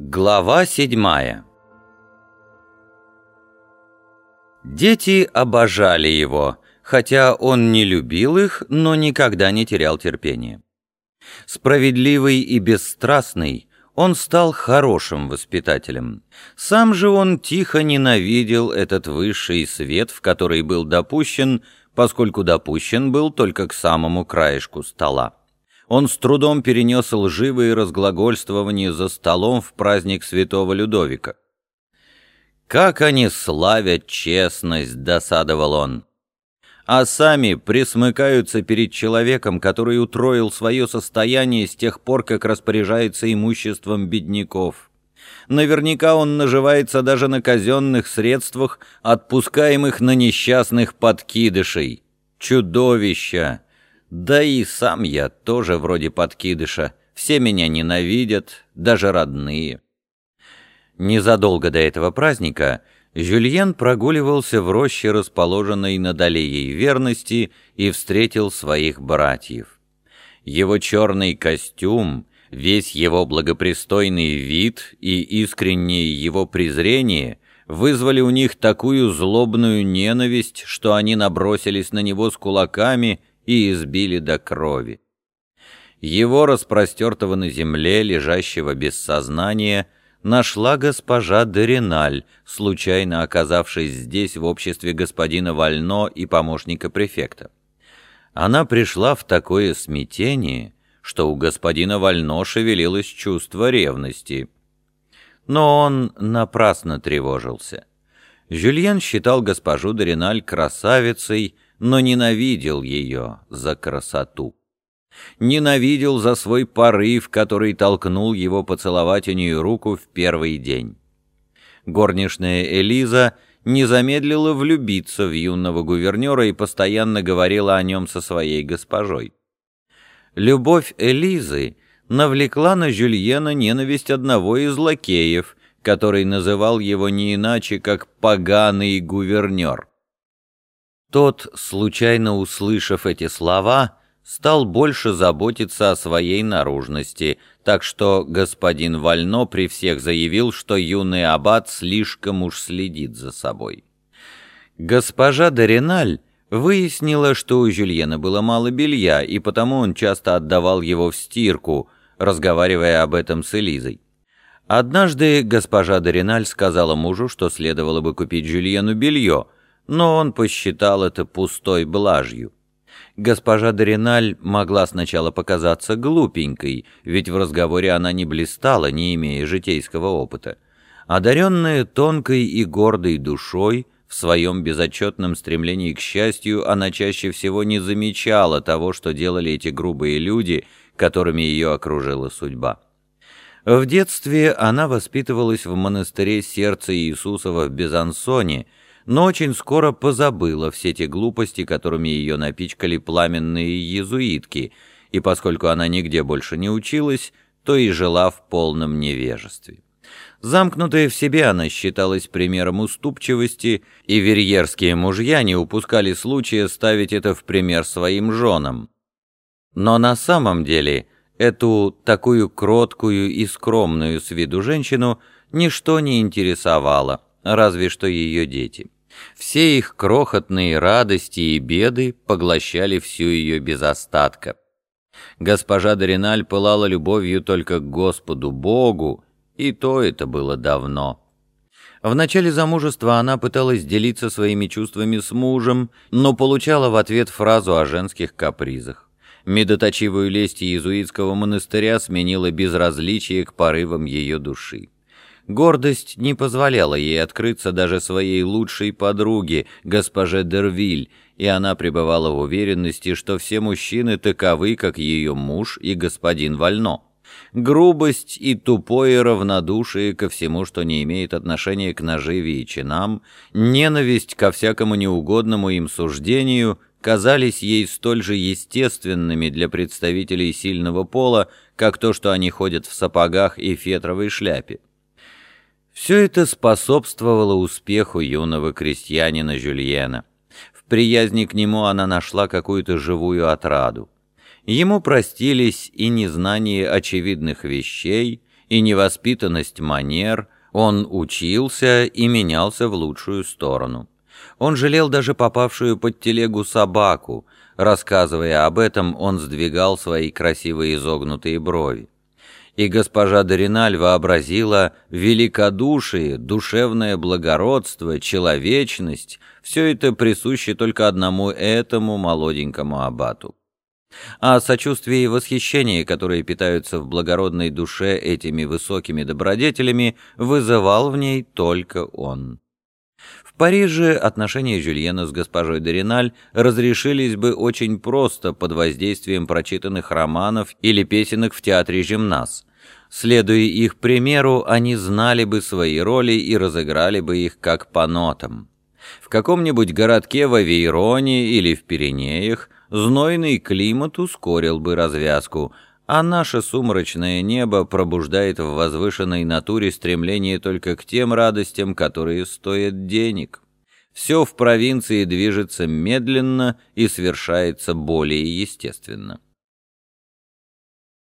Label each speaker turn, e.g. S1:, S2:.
S1: Глава седьмая Дети обожали его, хотя он не любил их, но никогда не терял терпения. Справедливый и бесстрастный, он стал хорошим воспитателем. Сам же он тихо ненавидел этот высший свет, в который был допущен, поскольку допущен был только к самому краешку стола. Он с трудом перенес лживые разглагольствования за столом в праздник святого Людовика. «Как они славят честность!» — досадовал он. А сами присмыкаются перед человеком, который утроил свое состояние с тех пор, как распоряжается имуществом бедняков. Наверняка он наживается даже на казенных средствах, отпускаемых на несчастных подкидышей. Чудовища! Да и сам я тоже вроде подкидыша. Все меня ненавидят, даже родные. Незадолго до этого праздника Жюльен прогуливался в роще, расположенной над аллеей верности, и встретил своих братьев. Его черный костюм, весь его благопристойный вид и искреннее его презрение вызвали у них такую злобную ненависть, что они набросились на него с кулаками и избили до крови. Его, распростертого на земле, лежащего без сознания, нашла госпожа Дериналь, случайно оказавшись здесь в обществе господина Вально и помощника префекта. Она пришла в такое смятение, что у господина Вально шевелилось чувство ревности. Но он напрасно тревожился. Жюльен считал госпожу Дориналь красавицей, но ненавидел ее за красоту. Ненавидел за свой порыв, который толкнул его поцеловать у нее руку в первый день. Горничная Элиза не замедлила влюбиться в юного гувернера и постоянно говорила о нем со своей госпожой. Любовь Элизы навлекла на Жюльена ненависть одного из лакеев, который называл его не иначе, как «поганый гувернер». Тот, случайно услышав эти слова, стал больше заботиться о своей наружности, так что господин Вально при всех заявил, что юный аббат слишком уж следит за собой. Госпожа Дориналь выяснила, что у Жюльена было мало белья, и потому он часто отдавал его в стирку, разговаривая об этом с Элизой. Однажды госпожа Дориналь сказала мужу, что следовало бы купить Жюльену белье — но он посчитал это пустой блажью. Госпожа Дориналь могла сначала показаться глупенькой, ведь в разговоре она не блистала, не имея житейского опыта. Одаренная тонкой и гордой душой, в своем безотчетном стремлении к счастью, она чаще всего не замечала того, что делали эти грубые люди, которыми ее окружила судьба. В детстве она воспитывалась в монастыре сердца Иисусова в Безансоне, но очень скоро позабыла все те глупости, которыми ее напичкали пламенные иезуитки, и поскольку она нигде больше не училась, то и жила в полном невежестве. Замкнутая в себе она считалась примером уступчивости, и верьерские мужья не упускали случая ставить это в пример своим женам. Но на самом деле эту такую кроткую и скромную с виду женщину ничто не интересовало, разве что ее дети. Все их крохотные радости и беды поглощали всю ее без остатка. Госпожа Дориналь пылала любовью только к Господу Богу, и то это было давно. В начале замужества она пыталась делиться своими чувствами с мужем, но получала в ответ фразу о женских капризах. Медоточивую лесть иезуитского монастыря сменила безразличие к порывам ее души. Гордость не позволяла ей открыться даже своей лучшей подруге, госпоже Дервиль, и она пребывала в уверенности, что все мужчины таковы, как ее муж и господин Вально. Грубость и тупое равнодушие ко всему, что не имеет отношения к наживе и чинам, ненависть ко всякому неугодному им суждению казались ей столь же естественными для представителей сильного пола, как то, что они ходят в сапогах и фетровой шляпе. Все это способствовало успеху юного крестьянина Жюльена. В приязни к нему она нашла какую-то живую отраду. Ему простились и незнание очевидных вещей, и невоспитанность манер, он учился и менялся в лучшую сторону. Он жалел даже попавшую под телегу собаку. Рассказывая об этом, он сдвигал свои красивые изогнутые брови. И госпожа Дориналь вообразила великодушие, душевное благородство, человечность, все это присуще только одному этому молоденькому абату. А сочувствие и восхищение, которые питаются в благородной душе этими высокими добродетелями, вызывал в ней только он. Париже отношения Жюльена с госпожой Дориналь разрешились бы очень просто под воздействием прочитанных романов или песенок в театре «Жимнас», Следуя их примеру, они знали бы свои роли и разыграли бы их как по нотам. В каком-нибудь городке в Авейроне или в Пиренеях знойный климат ускорил бы развязку, а наше сумрачное небо пробуждает в возвышенной натуре стремление только к тем радостям, которые стоят денег. Все в провинции движется медленно и совершается более естественно.